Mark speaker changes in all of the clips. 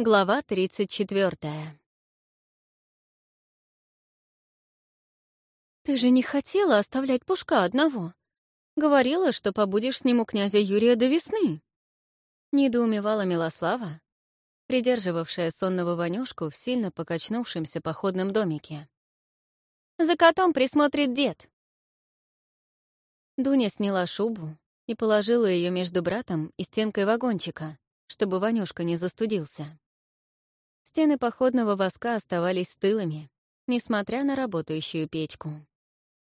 Speaker 1: Глава 34. «Ты же не хотела оставлять Пушка одного. Говорила, что побудешь с ним у князя Юрия до весны». Недоумевала Милослава, придерживавшая сонного Ванюшку в сильно покачнувшемся походном домике. «За котом присмотрит дед». Дуня сняла шубу и положила ее между братом и стенкой вагончика, чтобы Ванюшка не застудился. Стены походного воска оставались стылыми, несмотря на работающую печку.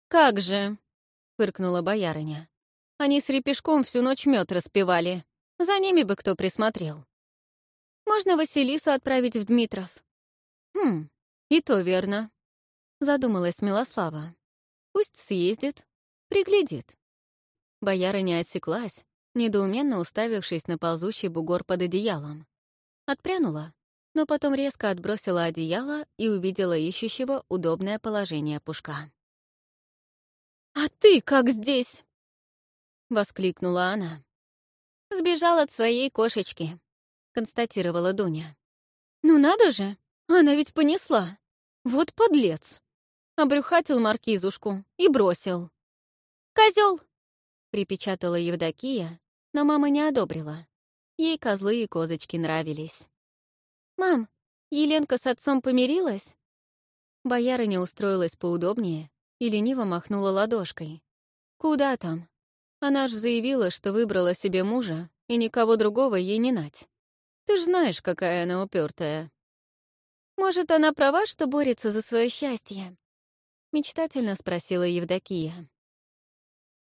Speaker 1: «Как же!» — фыркнула боярыня. «Они с репешком всю ночь мед распевали. За ними бы кто присмотрел. Можно Василису отправить в Дмитров». «Хм, и то верно», — задумалась Милослава. «Пусть съездит, приглядит». Боярыня осеклась, недоуменно уставившись на ползущий бугор под одеялом. Отпрянула но потом резко отбросила одеяло и увидела ищущего удобное положение пушка. «А ты как здесь?» — воскликнула она. «Сбежал от своей кошечки», — констатировала Дуня. «Ну надо же, она ведь понесла. Вот подлец!» Обрюхатил маркизушку и бросил. «Козёл!» — припечатала Евдокия, но мама не одобрила. Ей козлы и козочки нравились. «Мам, Еленка с отцом помирилась?» Боярыня устроилась поудобнее и лениво махнула ладошкой. «Куда там? Она ж заявила, что выбрала себе мужа, и никого другого ей не нать. Ты ж знаешь, какая она упертая. «Может, она права, что борется за свое счастье?» — мечтательно спросила Евдокия.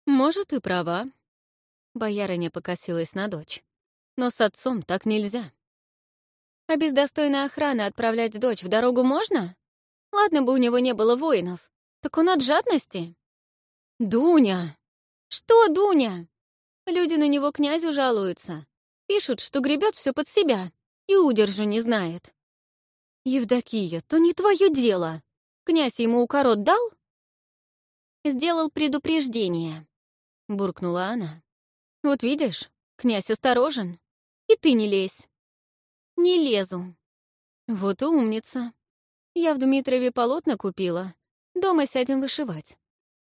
Speaker 1: «Может, и права». Боярыня покосилась на дочь. «Но с отцом так нельзя». А без достойной охраны отправлять дочь в дорогу можно? Ладно бы у него не было воинов. Так он от жадности. Дуня! Что, Дуня? Люди на него князю жалуются. Пишут, что гребет все под себя и удержу не знает. Евдокия, то не твое дело. Князь ему укорот дал? Сделал предупреждение, буркнула она. Вот видишь, князь осторожен. И ты не лезь. Не лезу. Вот умница. Я в Дмитрове полотна купила. Дома сядем вышивать.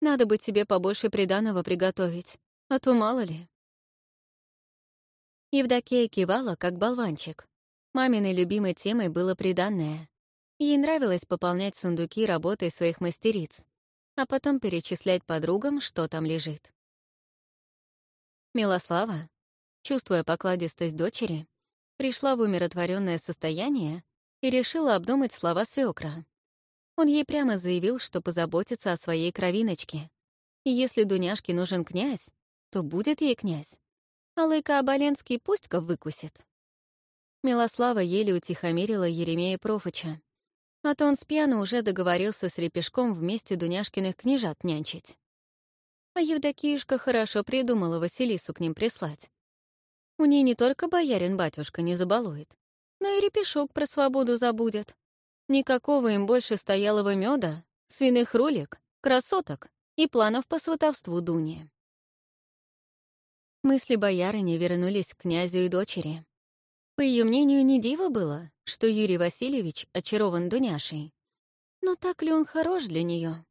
Speaker 1: Надо бы тебе побольше приданого приготовить, а то мало ли. Евдокия кивала, как болванчик. Маминой любимой темой было приданное. Ей нравилось пополнять сундуки работой своих мастериц, а потом перечислять подругам, что там лежит. Милослава, чувствуя покладистость дочери, пришла в умиротворенное состояние и решила обдумать слова свекра. Он ей прямо заявил, что позаботится о своей кровиночке. И если Дуняшке нужен князь, то будет ей князь. А Лыка Оболенский пусть-ка выкусит. Милослава еле утихомирила Еремея Профыча. А то он с пьяну уже договорился с Репешком вместе Дуняшкиных княжат нянчить. А Евдокиюшка хорошо придумала Василису к ним прислать. У ней не только боярин-батюшка не забалует, но и репешок про свободу забудет. Никакого им больше стоялого меда, свиных рулек, красоток и планов по сватовству Дуни. Мысли боярыни вернулись к князю и дочери. По ее мнению, не диво было, что Юрий Васильевич очарован Дуняшей. Но так ли он хорош для нее?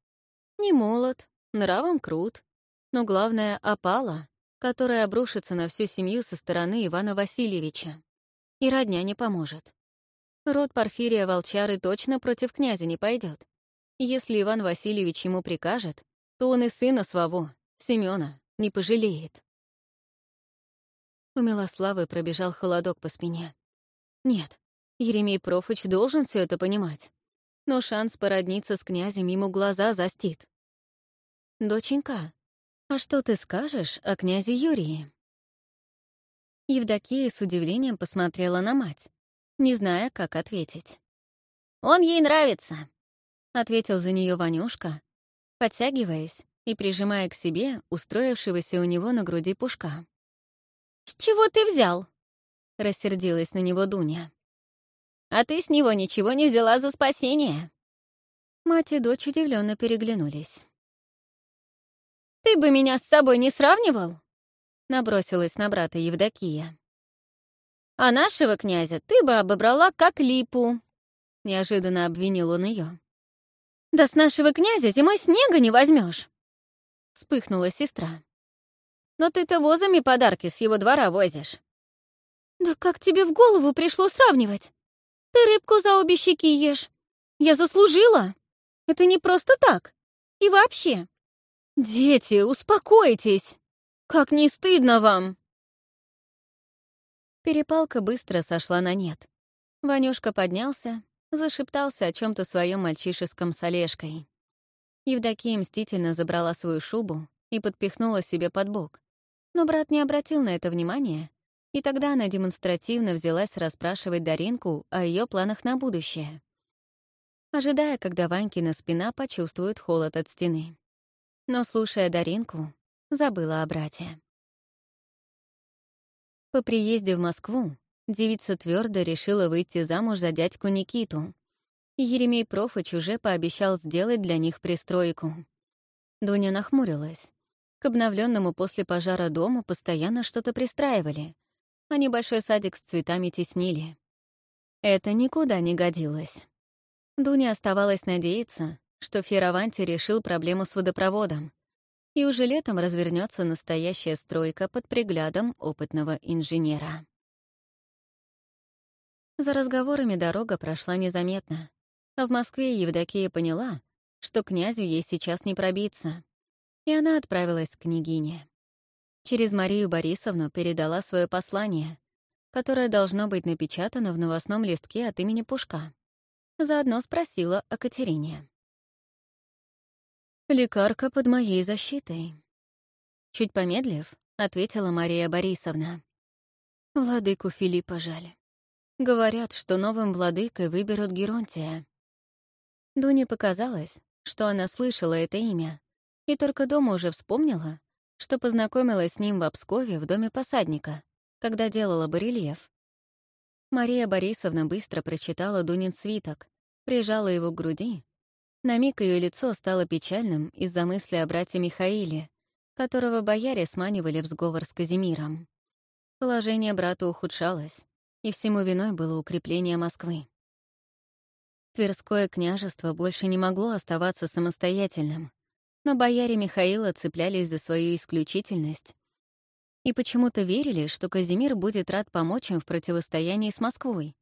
Speaker 1: Не молод, нравом крут, но главное — опала, которая обрушится на всю семью со стороны Ивана Васильевича. И родня не поможет. Род Порфирия Волчары точно против князя не пойдет. Если Иван Васильевич ему прикажет, то он и сына своего, Семёна, не пожалеет. У Милославы пробежал холодок по спине. Нет, Еремей Профыч должен все это понимать. Но шанс породниться с князем ему глаза застит. «Доченька, «А что ты скажешь о князе Юрии?» Евдокия с удивлением посмотрела на мать, не зная, как ответить. «Он ей нравится», — ответил за нее Ванюшка, подтягиваясь и прижимая к себе устроившегося у него на груди пушка. «С чего ты взял?» — рассердилась на него Дуня. «А ты с него ничего не взяла за спасение». Мать и дочь удивленно переглянулись. «Ты бы меня с собой не сравнивал?» — набросилась на брата Евдокия. А нашего князя ты бы обобрала как липу», — неожиданно обвинил он ее. «Да с нашего князя зимой снега не возьмешь, вспыхнула сестра. «Но ты-то возами подарки с его двора возишь». «Да как тебе в голову пришло сравнивать? Ты рыбку за обе щеки ешь. Я заслужила. Это не просто так. И вообще. Дети, успокойтесь. Как не стыдно вам!» Перепалка быстро сошла на нет. Ванюшка поднялся, зашептался о чем то своем мальчишеском с Олежкой. Евдокия мстительно забрала свою шубу и подпихнула себе под бок. Но брат не обратил на это внимания, и тогда она демонстративно взялась расспрашивать Даринку о ее планах на будущее, ожидая, когда Ванькина спина почувствует холод от стены. Но, слушая Даринку, забыла о брате. По приезде в Москву девица твердо решила выйти замуж за дядьку Никиту. Еремей Профыч уже пообещал сделать для них пристройку. Дуня нахмурилась. К обновленному после пожара дому постоянно что-то пристраивали, а небольшой садик с цветами теснили. Это никуда не годилось. Дуне оставалось надеяться, что Фераванти решил проблему с водопроводом, и уже летом развернется настоящая стройка под приглядом опытного инженера. За разговорами дорога прошла незаметно, а в Москве Евдокия поняла, что князю ей сейчас не пробиться, и она отправилась к княгине. Через Марию Борисовну передала свое послание, которое должно быть напечатано в новостном листке от имени Пушка. Заодно спросила о Катерине. «Лекарка под моей защитой». Чуть помедлив, ответила Мария Борисовна. «Владыку Филиппа жаль. Говорят, что новым владыкой выберут Геронтия». Дуне показалось, что она слышала это имя, и только дома уже вспомнила, что познакомилась с ним в Обскове в доме посадника, когда делала барельеф. Мария Борисовна быстро прочитала Дунин свиток, прижала его к груди на миг ее лицо стало печальным из-за мысли о брате Михаиле, которого бояре сманивали в сговор с Казимиром. Положение брата ухудшалось, и всему виной было укрепление Москвы. Тверское княжество больше не могло оставаться самостоятельным, но бояре Михаила цеплялись за свою исключительность и почему-то верили, что Казимир будет рад помочь им в противостоянии с Москвой,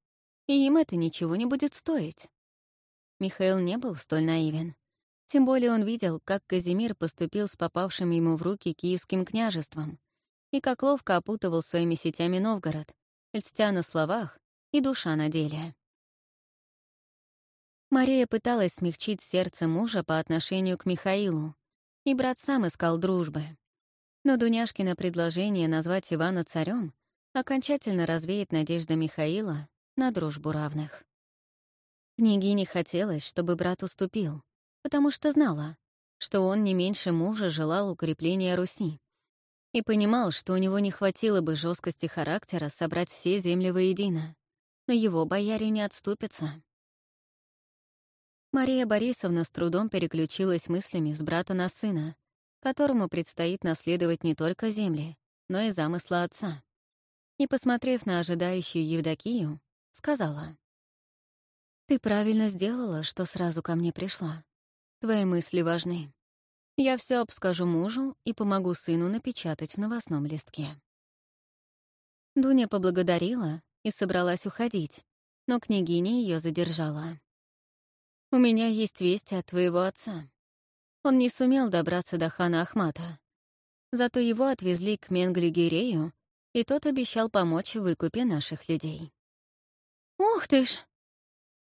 Speaker 1: и им это ничего не будет стоить. Михаил не был столь наивен. Тем более он видел, как Казимир поступил с попавшим ему в руки киевским княжеством и как ловко опутывал своими сетями Новгород, льстя на словах и душа на деле. Мария пыталась смягчить сердце мужа по отношению к Михаилу, и брат сам искал дружбы. Но Дуняшкино предложение назвать Ивана царем окончательно развеет надежды Михаила на дружбу равных. Княгине хотелось, чтобы брат уступил, потому что знала, что он не меньше мужа желал укрепления Руси и понимал, что у него не хватило бы жесткости характера собрать все земли воедино, но его бояре не отступятся. Мария Борисовна с трудом переключилась мыслями с брата на сына, которому предстоит наследовать не только земли, но и замысла отца. И, посмотрев на ожидающую Евдокию, сказала. Ты правильно сделала, что сразу ко мне пришла. Твои мысли важны. Я все обскажу мужу и помогу сыну напечатать в новостном листке. Дуня поблагодарила и собралась уходить, но княгиня ее задержала. «У меня есть вести от твоего отца. Он не сумел добраться до хана Ахмата. Зато его отвезли к Менгли-Гирею, и тот обещал помочь в выкупе наших людей». «Ух ты ж!»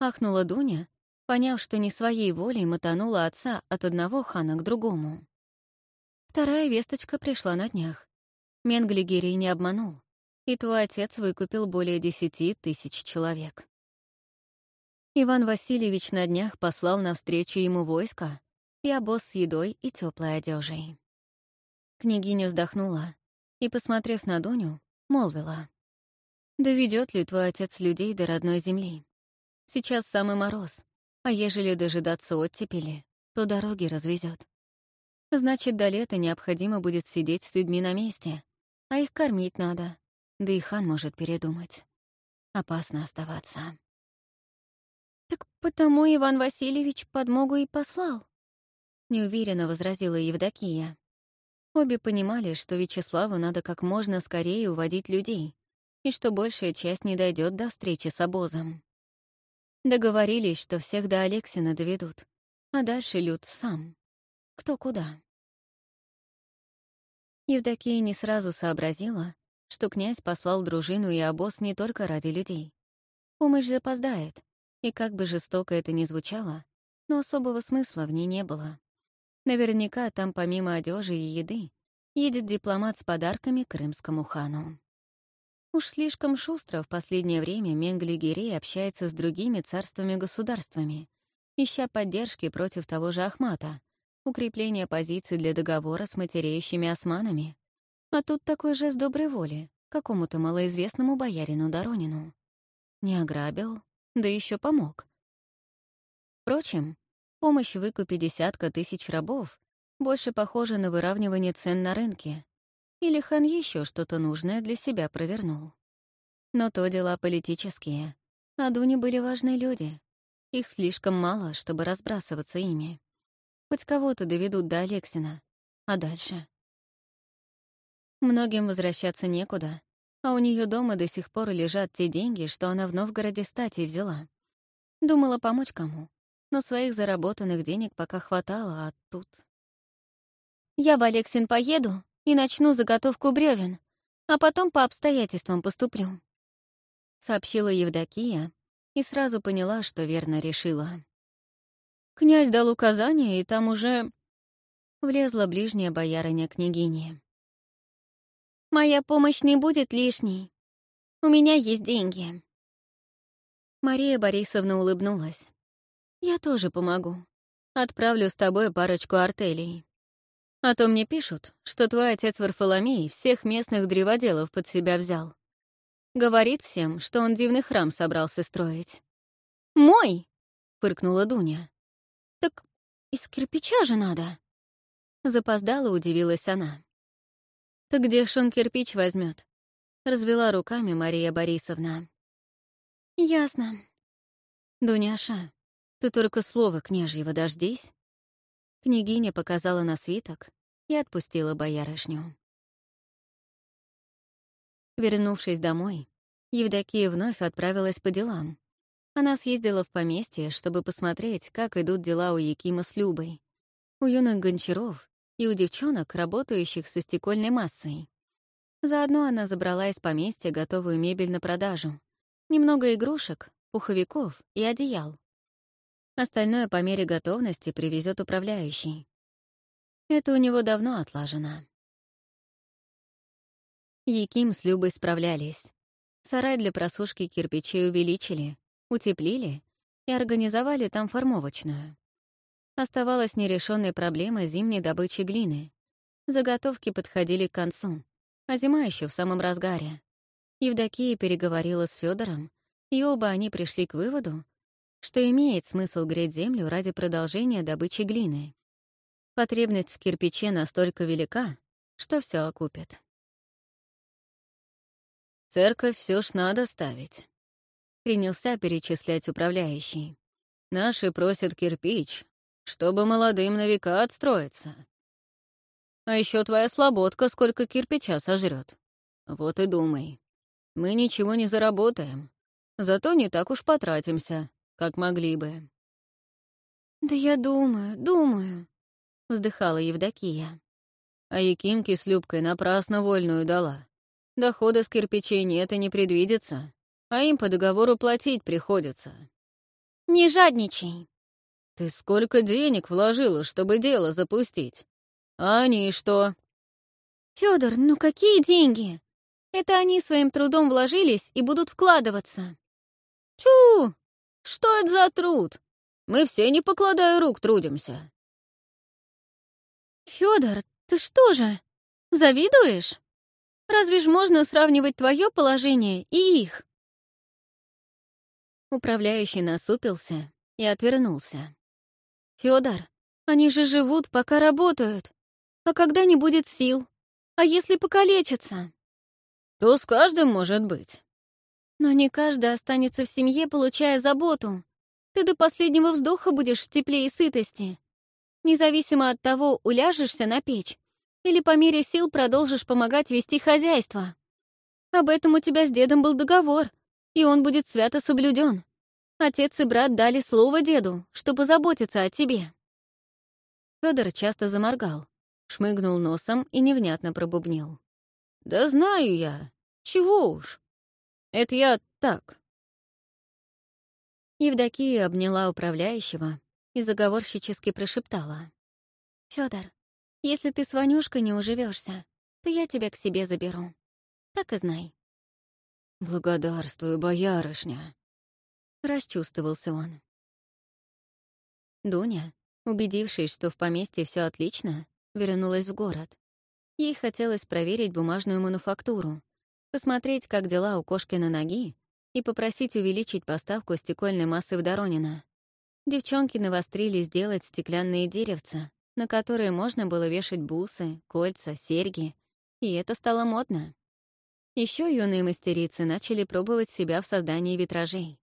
Speaker 1: Ахнула Дуня, поняв, что не своей волей мотанула отца от одного хана к другому. Вторая весточка пришла на днях. Менглигерий не обманул, и твой отец выкупил более десяти тысяч человек. Иван Васильевич на днях послал навстречу ему войско и обоз с едой и теплой одежей. Княгиня вздохнула и, посмотрев на Дуню, молвила. «Доведет ли твой отец людей до родной земли? Сейчас самый мороз, а ежели дожидаться оттепели, то дороги развезет. Значит, до лета необходимо будет сидеть с людьми на месте, а их кормить надо, да и хан может передумать. опасно оставаться. «Так потому Иван Васильевич подмогу и послал», — неуверенно возразила Евдокия. Обе понимали, что Вячеславу надо как можно скорее уводить людей, и что большая часть не дойдет до встречи с обозом. Договорились, что всех до Алексина доведут, а дальше Люд сам. Кто куда. Евдокия не сразу сообразила, что князь послал дружину и обоз не только ради людей. Помощь запоздает, и как бы жестоко это ни звучало, но особого смысла в ней не было. Наверняка там помимо одежи и еды едет дипломат с подарками крымскому хану. Уж слишком шустро в последнее время Менгли Гирей общается с другими царствами-государствами, ища поддержки против того же Ахмата, укрепление позиций для договора с матереющими османами. А тут такой жест доброй воли какому-то малоизвестному боярину Доронину. Не ограбил, да еще помог. Впрочем, помощь в выкупе десятка тысяч рабов больше похожа на выравнивание цен на рынке. Или хан еще что-то нужное для себя провернул. Но то дела политические. А Дуне были важные люди. Их слишком мало, чтобы разбрасываться ими. Хоть кого-то доведут до Алексина. А дальше? Многим возвращаться некуда, а у нее дома до сих пор лежат те деньги, что она в Новгороде стати взяла. Думала помочь кому, но своих заработанных денег пока хватало, а тут... «Я в Алексин поеду и начну заготовку бревен, а потом по обстоятельствам поступлю», — сообщила Евдокия и сразу поняла, что верно решила. Князь дал указание, и там уже... Влезла ближняя боярыня княгини. «Моя помощь не будет лишней. У меня есть деньги». Мария Борисовна улыбнулась. «Я тоже помогу. Отправлю с тобой парочку артелей. А то мне пишут, что твой отец Варфоломей всех местных древоделов под себя взял. Говорит всем, что он дивный храм собрался строить». «Мой!» — фыркнула Дуня. «Так из кирпича же надо!» Запоздала, удивилась она. «Так где ж он кирпич возьмет? Развела руками Мария Борисовна. «Ясно. Дуняша, ты только слова княжьего дождись». Княгиня показала на свиток и отпустила боярышню. Вернувшись домой, Евдокия вновь отправилась по делам, она съездила в поместье, чтобы посмотреть, как идут дела у Якима с Любой, у юных гончаров и у девчонок, работающих со стекольной массой. Заодно она забрала из поместья готовую мебель на продажу, немного игрушек, пуховиков и одеял. Остальное по мере готовности привезет управляющий. Это у него давно отлажено. Яким с Любой справлялись. Сарай для просушки кирпичей увеличили, утеплили и организовали там формовочную. Оставалась нерешенной проблема зимней добычи глины. Заготовки подходили к концу, а зима еще в самом разгаре. Евдокия переговорила с Федором, и оба они пришли к выводу, что имеет смысл греть землю ради продолжения добычи глины. Потребность в кирпиче настолько велика, что все окупит. «Церковь все ж надо ставить», принялся перечислять управляющий. «Наши просят кирпич, чтобы молодым на века отстроиться. А еще твоя слободка сколько кирпича сожрет. Вот и думай. Мы ничего не заработаем, зато не так уж потратимся, как могли бы». «Да я думаю, думаю», — вздыхала Евдокия. А Якимке с Любкой напрасно вольную дала. Дохода с кирпичей нет и не предвидится а им по договору платить приходится. Не жадничай. Ты сколько денег вложила, чтобы дело запустить? А они что? Федор, ну какие деньги? Это они своим трудом вложились и будут вкладываться. Тю! Что это за труд? Мы все, не покладая рук, трудимся. Федор, ты что же, завидуешь? Разве ж можно сравнивать твое положение и их? Управляющий насупился и отвернулся. Федор, они же живут, пока работают. А когда не будет сил? А если покалечатся? То с каждым может быть. Но не каждый останется в семье, получая заботу. Ты до последнего вздоха будешь в тепле и сытости. Независимо от того, уляжешься на печь или по мере сил продолжишь помогать вести хозяйство. Об этом у тебя с дедом был договор, и он будет свято соблюден. Отец и брат дали слово деду, что позаботиться о тебе. Федор часто заморгал, шмыгнул носом и невнятно пробубнил. «Да знаю я. Чего уж. Это я так». Евдокия обняла управляющего и заговорщически прошептала. Федор, если ты с Ванюшкой не уживешься, то я тебя к себе заберу. Так и знай».
Speaker 2: «Благодарствую, боярышня», — расчувствовался он.
Speaker 1: Дуня, убедившись, что в поместье все отлично, вернулась в город. Ей хотелось проверить бумажную мануфактуру, посмотреть, как дела у кошки на ноги, и попросить увеличить поставку стекольной массы в Доронина. Девчонки навострили сделать стеклянные деревца, на которые можно было вешать бусы, кольца, серьги, и это стало модно. Еще юные мастерицы начали пробовать себя в создании витражей.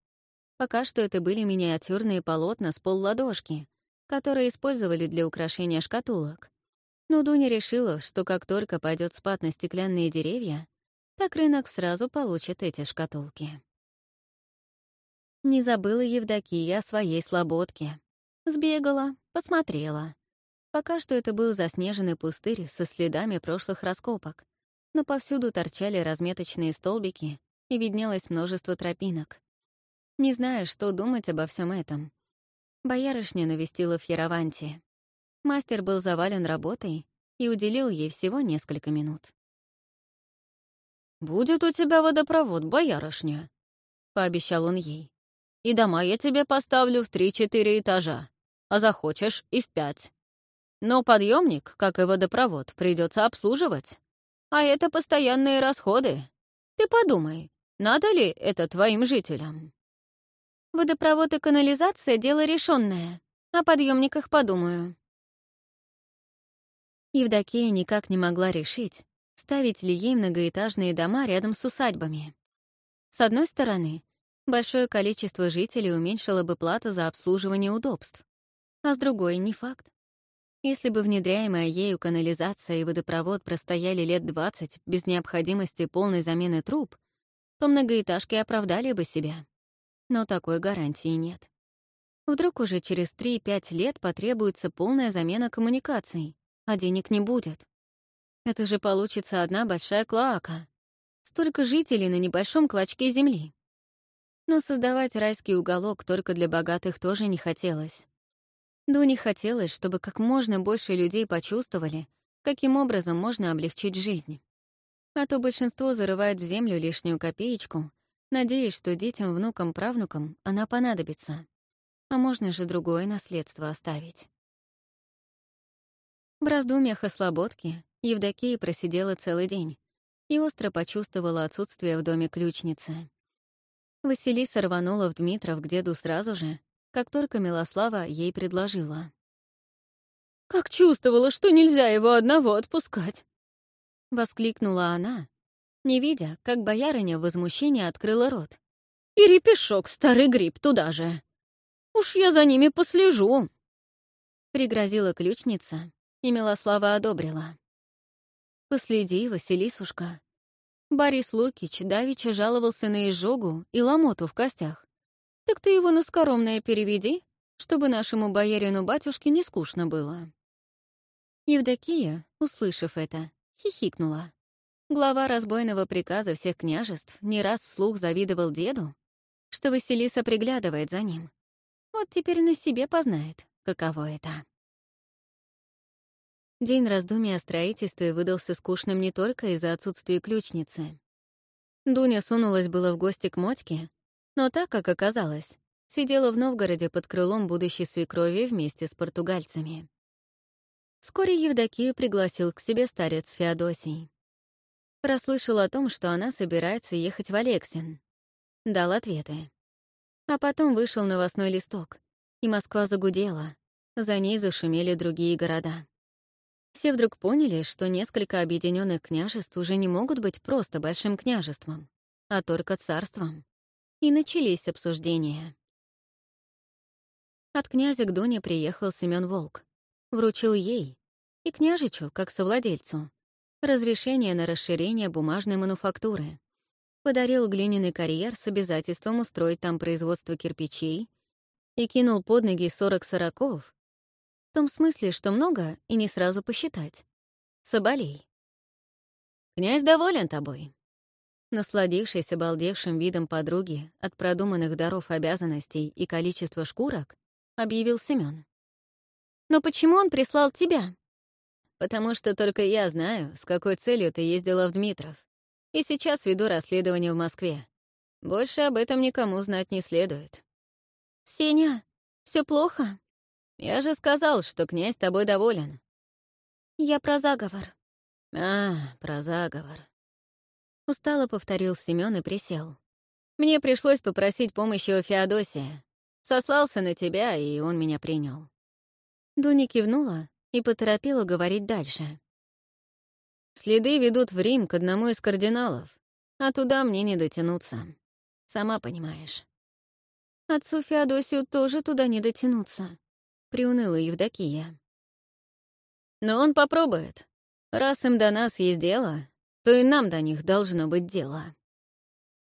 Speaker 1: Пока что это были миниатюрные полотна с полладошки, которые использовали для украшения шкатулок. Но Дуня решила, что как только пойдет спад на стеклянные деревья, так рынок сразу получит эти шкатулки. Не забыла Евдокия о своей слободке. Сбегала, посмотрела. Пока что это был заснеженный пустырь со следами прошлых раскопок, но повсюду торчали разметочные столбики и виднелось множество тропинок. Не зная, что думать обо всем этом. Боярышня навестила в Хераванте. Мастер был завален работой и уделил ей всего несколько минут.
Speaker 2: «Будет у тебя водопровод, боярышня», — пообещал он ей. «И дома я тебе поставлю в три-четыре этажа, а захочешь — и в пять. Но подъемник, как и водопровод, придется обслуживать. А это постоянные расходы. Ты подумай, надо ли это твоим жителям?
Speaker 1: Водопровод и канализация — дело решенное. О подъемниках подумаю. Евдокия никак не могла решить, ставить ли ей многоэтажные дома рядом с усадьбами. С одной стороны, большое количество жителей уменьшило бы плату за обслуживание удобств, а с другой — не факт. Если бы внедряемая ею канализация и водопровод простояли лет 20 без необходимости полной замены труб, то многоэтажки оправдали бы себя. Но такой гарантии нет. Вдруг уже через 3-5 лет потребуется полная замена коммуникаций, а денег не будет. Это же получится одна большая клоака. Столько жителей на небольшом клочке земли. Но создавать райский уголок только для богатых тоже не хотелось. Дуне хотелось, чтобы как можно больше людей почувствовали, каким образом можно облегчить жизнь. А то большинство зарывает в землю лишнюю копеечку, надеясь, что детям, внукам, правнукам она понадобится. А можно же другое наследство оставить. В раздумьях о слободке Евдокия просидела целый день и остро почувствовала отсутствие в доме ключницы. Василиса рванула в Дмитров к деду сразу же, как только Милослава ей предложила.
Speaker 2: «Как чувствовала, что нельзя его одного отпускать!»
Speaker 1: — воскликнула она, не видя, как боярыня в возмущении открыла рот.
Speaker 2: «И репешок, старый гриб, туда же! Уж я за ними послежу!»
Speaker 1: Пригрозила ключница, и Милослава одобрила. «Последи, Василисушка». Борис Лукич давеча жаловался на изжогу и ломоту в костях. Так ты его на скоромное переведи, чтобы нашему боярину-батюшке не скучно было». Евдокия, услышав это, хихикнула. Глава разбойного приказа всех княжеств не раз вслух завидовал деду, что Василиса приглядывает за ним. Вот теперь на себе познает, каково это. День раздумий о строительстве выдался скучным не только из-за отсутствия ключницы. Дуня сунулась было в гости к Мотьке, но так, как оказалось, сидела в Новгороде под крылом будущей свекрови вместе с португальцами. Вскоре Евдокию пригласил к себе старец Феодосий. Расслышал о том, что она собирается ехать в Алексин. Дал ответы. А потом вышел новостной листок, и Москва загудела. За ней зашумели другие города. Все вдруг поняли, что несколько объединенных княжеств уже не могут быть просто большим княжеством. а только царством. И начались обсуждения. От князя к Дуне приехал Семён Волк. Вручил ей и княжичу, как совладельцу, разрешение на расширение бумажной мануфактуры. Подарил глиняный карьер с обязательством устроить там производство кирпичей и кинул под ноги 40 сороков, в том смысле, что много и не сразу посчитать. Соболей. «Князь доволен тобой», Насладившись обалдевшим видом подруги от продуманных даров обязанностей и количества шкурок, объявил Семён. «Но почему он прислал тебя?» «Потому что только я знаю, с какой целью ты ездила в Дмитров. И сейчас веду расследование в Москве. Больше об этом никому знать не следует». «Сеня, все плохо?»
Speaker 2: «Я же сказал, что князь тобой доволен».
Speaker 1: «Я про заговор».
Speaker 2: «А, про заговор».
Speaker 1: Устало повторил Семён и присел.
Speaker 2: «Мне пришлось попросить помощи у Феодосия. Сослался на тебя, и он меня принял».
Speaker 1: Дуня кивнула и поторопила говорить дальше.
Speaker 2: «Следы ведут в Рим к одному из кардиналов, а туда мне не дотянуться. Сама понимаешь».
Speaker 1: «Отцу Феодосию тоже туда не дотянуться», — приуныла Евдокия.
Speaker 2: «Но он попробует. Раз им до нас есть дело, то и нам до них должно быть дело.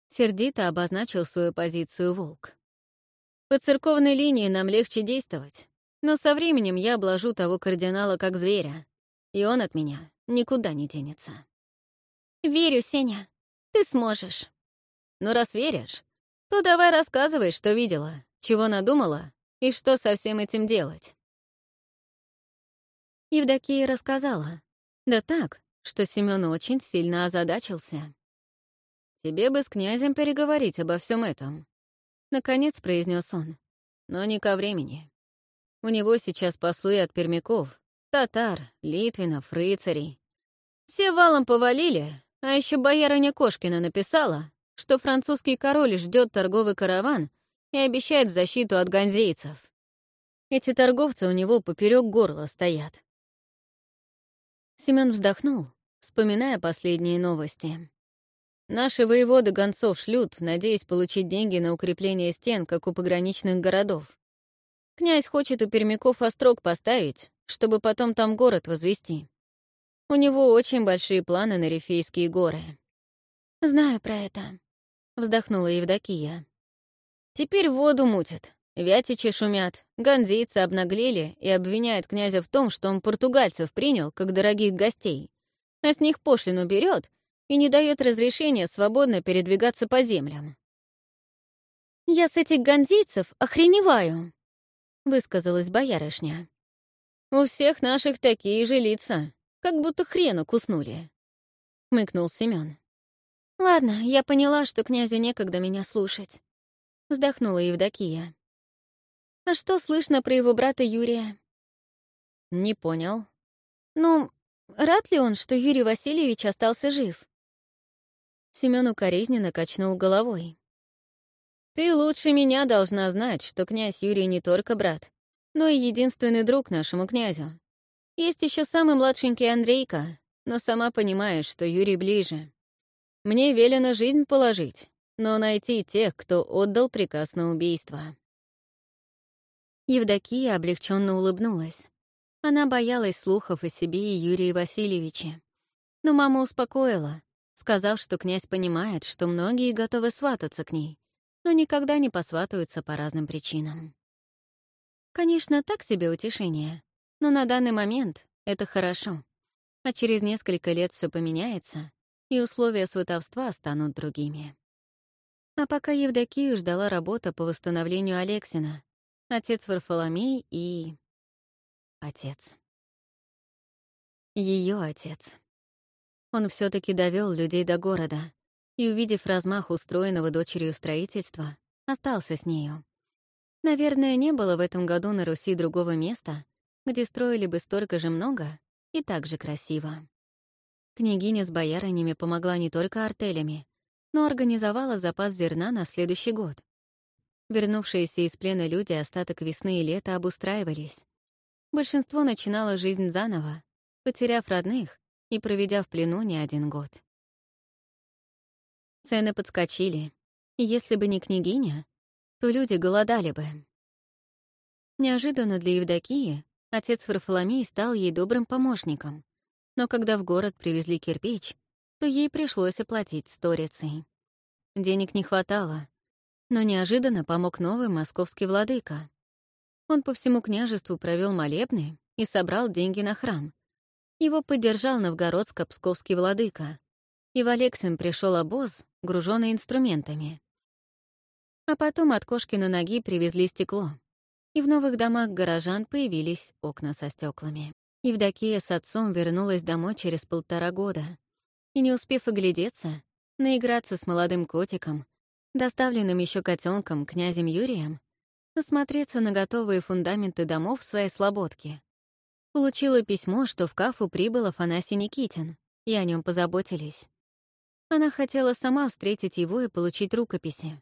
Speaker 1: Сердито обозначил свою позицию волк.
Speaker 2: По церковной линии нам легче действовать, но со временем я обложу того кардинала как зверя, и он от меня никуда не денется.
Speaker 1: Верю, Сеня, ты сможешь.
Speaker 2: Ну, раз веришь, то давай рассказывай, что видела, чего надумала и что со всем этим делать.
Speaker 1: Евдокия рассказала. Да так, что Семён очень сильно озадачился.
Speaker 2: «Тебе бы с князем переговорить обо всем этом», — наконец произнес он. «Но не ко времени. У него сейчас послы от пермяков, татар, литвинов, рыцарей. Все валом повалили, а еще боярыня Кошкина написала, что французский король ждет торговый караван и обещает защиту от ганзейцев. Эти торговцы у него поперек горла стоят.
Speaker 1: Семён вздохнул, вспоминая последние новости.
Speaker 2: Наши воеводы гонцов шлют, надеясь получить деньги на укрепление стен, как у пограничных городов. Князь хочет у пермяков острог поставить, чтобы потом там город возвести. У него очень большие планы на Рифейские горы.
Speaker 1: «Знаю про это», — вздохнула Евдокия.
Speaker 2: «Теперь воду мутят, вятичи шумят, ганзийцы обнаглели и обвиняют князя в том, что он португальцев принял, как дорогих гостей, а с них пошлину берет и не дает разрешения свободно передвигаться по землям.
Speaker 1: «Я с этих ганзийцев охреневаю», — высказалась боярышня.
Speaker 2: «У всех наших такие же лица, как будто хрена куснули», — мыкнул Семён.
Speaker 1: «Ладно, я поняла, что князю некогда меня слушать», — вздохнула Евдокия. «А что слышно про его брата Юрия?»
Speaker 2: «Не понял».
Speaker 1: «Ну, Рад ли он, что Юрий Васильевич остался жив?
Speaker 2: Семён укоризненно качнул головой. «Ты лучше меня должна знать, что князь Юрий не только брат, но и единственный друг нашему князю. Есть еще самый младшенький Андрейка, но сама понимаешь, что Юрий ближе. Мне велено жизнь положить, но найти тех, кто отдал приказ на убийство».
Speaker 1: Евдокия облегченно улыбнулась. Она боялась слухов о себе и Юрии Васильевиче. Но мама успокоила, сказав, что князь понимает, что многие готовы свататься к ней, но никогда не посватаются по разным причинам. Конечно, так себе утешение, но на данный момент это хорошо. А через несколько лет все поменяется, и условия сватовства станут другими. А пока Евдокию ждала работа по восстановлению Алексина, отец Варфоломей и отец. Ее отец. Он все таки довел людей до города и, увидев размах устроенного дочерью строительства, остался с нею. Наверное, не было в этом году на Руси другого места, где строили бы столько же много и так же красиво. Княгиня с боярынями помогла не только артелями, но организовала запас зерна на следующий год. Вернувшиеся из плена люди остаток весны и лета обустраивались. Большинство начинало жизнь заново, потеряв родных и проведя в плену не один год. Цены подскочили, и если бы не княгиня, то люди голодали бы. Неожиданно для Евдокии отец Варфоломей стал ей добрым помощником, но когда в город привезли кирпич, то ей пришлось оплатить сторицей. Денег не хватало, но неожиданно помог новый московский владыка. Он по всему княжеству провел молебны и собрал деньги на храм. Его поддержал новгородско-псковский владыка, и в Алексин пришел обоз, груженный инструментами. А потом от Кошкина ноги привезли стекло, и в новых домах горожан появились окна со стеклами. Евдокия с отцом вернулась домой через полтора года, и, не успев оглядеться, наиграться с молодым котиком, доставленным еще котенком князем Юрием, насмотреться на готовые фундаменты домов в своей слободке. Получила письмо, что в Кафу прибыл Афанасий Никитин, и о нем позаботились. Она хотела сама встретить его и получить рукописи.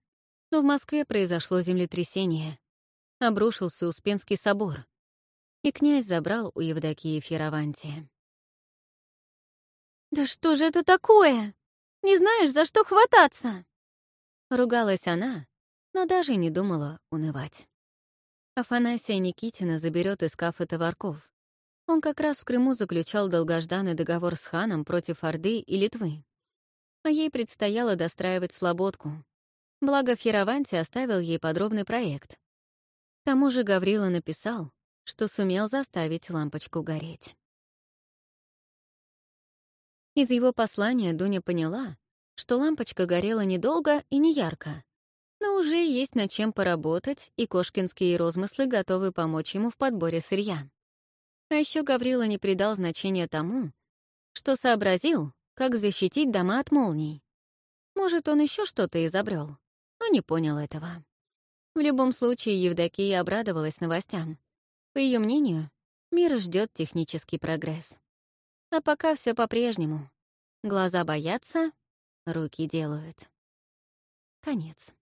Speaker 1: Но в Москве произошло землетрясение. Обрушился Успенский собор. И князь забрал у Евдокии Феравантия.
Speaker 2: «Да что же это такое? Не знаешь, за что хвататься?»
Speaker 1: Ругалась она, но даже не думала унывать. Афанасия Никитина заберет из кафе товарков. Он как раз в Крыму заключал долгожданный договор с ханом против Орды и Литвы. А ей предстояло достраивать слободку. Благо Фераванти оставил ей подробный проект. К тому же Гаврила написал, что сумел заставить лампочку гореть. Из его послания Дуня поняла, что лампочка горела недолго и не ярко, но уже есть над чем поработать, и кошкинские розмыслы готовы помочь ему в подборе сырья. А еще Гаврила не придал значения тому, что сообразил, как защитить дома от молний. Может, он еще что-то изобрел, но не понял этого. В любом случае, Евдокия обрадовалась новостям. По ее мнению, мир ждет технический прогресс. А пока все по-прежнему. Глаза боятся, руки делают. Конец.